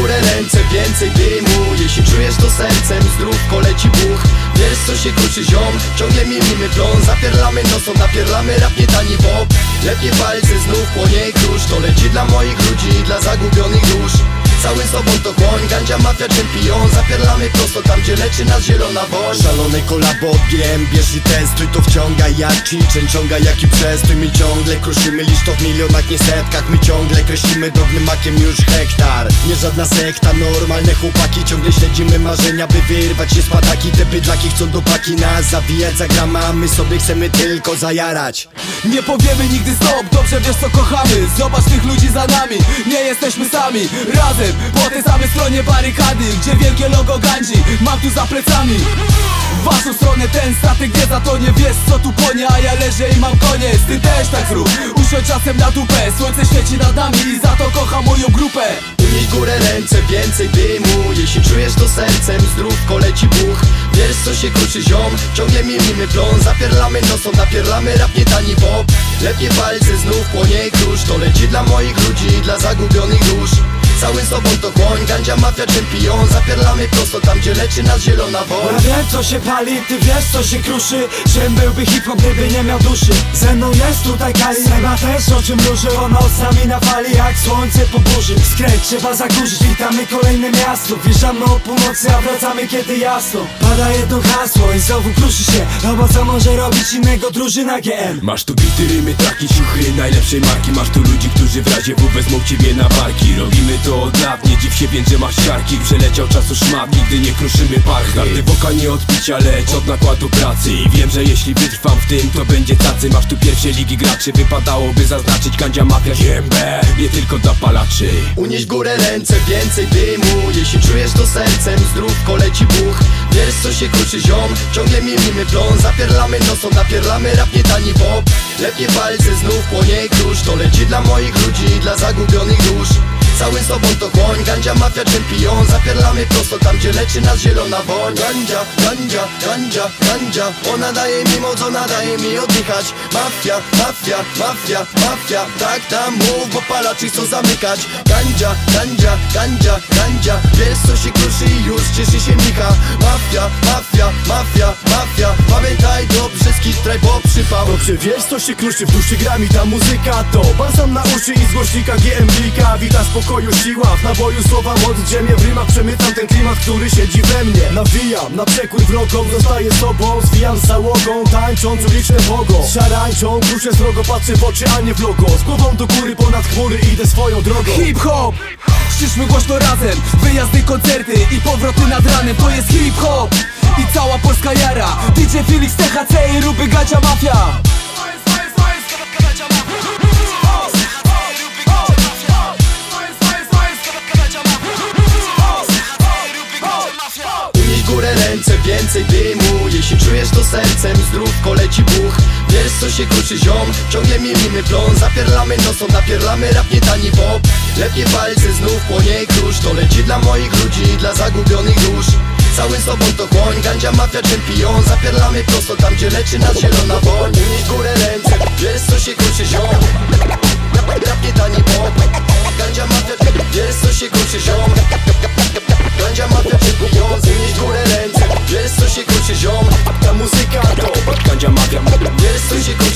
ręce, więcej dymu Jeśli czujesz to sercem, zdrów koleci buch. Wiesz co się kruszy ziom, ciągle mielimy plon. Zapierlamy nosą, napierlamy rap nie tani pop Lepiej palce, znów płonie krusz. To leci dla moich ludzi, dla zagubionych dusz. Cały sobą to chłoń, gandzia mafia czempion. Zapierlamy prosto tam gdzie leczy nas zielona woń. Szalone kolabo odbiem, bierz i testuj To wciąga jak chichen, ciąga jak i przestój My ciągle kruszymy liść to w milionach, nie setkach. My ciągle kreślimy drobnym makiem już hektar Nie żadna sekta, normalne chłopaki Ciągle śledzimy marzenia, by wyrwać się z pataki. Te bydlaki chcą do paki nas zawijać za grama a My sobie chcemy tylko zajarać. Nie powiemy nigdy stop, dobrze wiesz co kochamy. Zobacz tych ludzi za nami, nie jesteśmy sami. Razem, po tej stronie barykady Gdzie wielkie logo Gandzi, mam tu za plecami. W waszą stronę ten statek nie za to nie wiesz co tu płonie A ja leżę i mam koniec, ty też tak zrób Usiądź czasem na dupę, słońce świeci nad nami I za to kocham moją grupę. Unieś górę ręce, więcej dymu Jeśli czujesz to sercem, zdrów koleci buch. Wiesz co się kruszy ziom, ciągle mielimy plon Zapierlamy nosą, napierlamy rap nie tani pop. Lepiej palce, znów płonie krusz To leci dla moich ludzi, dla zagubionych dusz Cały sobą to chłoń, gandzia mafia czempion. Zapierlamy prosto tam gdzie leczy nas zielona woń. Ja wiem co się pali, ty wiesz co się kruszy. Czym byłby hip-hop, gdyby nie miał duszy. Ze mną jest tutaj Kali, Seba też o czym mruży. Ona nocami na fali jak słońce po burzy. Skręć trzeba zakurzyć, witamy kolejne miasto. Wjeżdżamy o północy, a wracamy kiedy jasno. Pada jedno hasło i znowu kruszy się. No bo co może robić innego drużyna GM Masz tu bity, rymy, traki, ciuchy. Najlepszej marki. Masz tu ludzi, którzy w razie W wezmą ciebie na barki. Robimy to od lat, nie dziw się więc, że masz siarki. Przeleciał czasu szmat, nigdy nie kruszymy parchy Każdy wokal nie odbicia, lecz od nakładu pracy. I wiem, że jeśli wytrwam w tym, to będzie tacy. Masz tu pierwsze ligi graczy, wypadałoby zaznaczyć Gandzia mafia, GMB, nie tylko dla palaczy. Unieś górę ręce, więcej dymu Jeśli czujesz to sercem, zdrów koleci buch. Wiesz co się kruszy ziom, ciągle mielimy plon. Zapierlamy nosą, napierlamy rap nie tani pop. Lepiej palce, znów płonie krusz To leci dla moich ludzi, dla zagubionych Cały sobą to chłoń, gandzia mafia czempion. Zapierlamy prosto tam gdzie leczy nas zielona woń. Gandzia, gandzia, gandzia, gandzia Ona daje mi moc, ona daje mi oddychać. Mafia, mafia, mafia, mafia. Tak tam mów, bo palaczy chcą zamykać. Gandzia, gandzia, gandzia, gandzia Wiesz co się kruszy i już cieszy się Micha. Mafia, mafia, mafia, mafia dobrze, skitraj, bo przypał. Dobrze wiesz co się kruszy w duszy gra mi ta muzyka. To balsam na uszy i z głośnika GMBK Wita spokoju siła, w naboju słowa moc Gdzie w rymach przemycam ten klimat, który siedzi we mnie. Nawijam, na przekór wrogom, zostaję sobą Zwijam z załogą, tańcząc uliczne pogo. Szarańczą, kruszę srogo, patrzę w oczy, a nie w logo. Z głową do góry, ponad chmury, idę swoją drogą. Hip-hop! Krzyczmy głośno razem Wyjazdy, koncerty i powroty nad ranem. To jest hip-hop! I cała polska jara. DJ Felix, THC i Ruby Gadzia Mafia. Górę ręce, więcej dymu. Jeśli czujesz to sercem, zdrów koleci buch. Wiesz co się kruszy ziom, ciągle mielimy plon Zapierlamy nosą, napierlamy rap nie tani pop Lepiej palce, znów płonie krusz. To leci dla moich ludzi, dla zagubionych dusz Cały sobą to chłoń, gandzia mafia czempion Zapierlamy prosto tam gdzie leczy nas zielona woń. Unieś górę ręce, wiesz co się kruszy ziom. Rap nie tani pop Gandzia mafia, wiesz co się kruszy ziom. Gandzia mafia czempion, unieś górę ręce Wiesz co się kruszy ziom. Ta muzyka to Gandzia mafia, Wiesz co się kruszy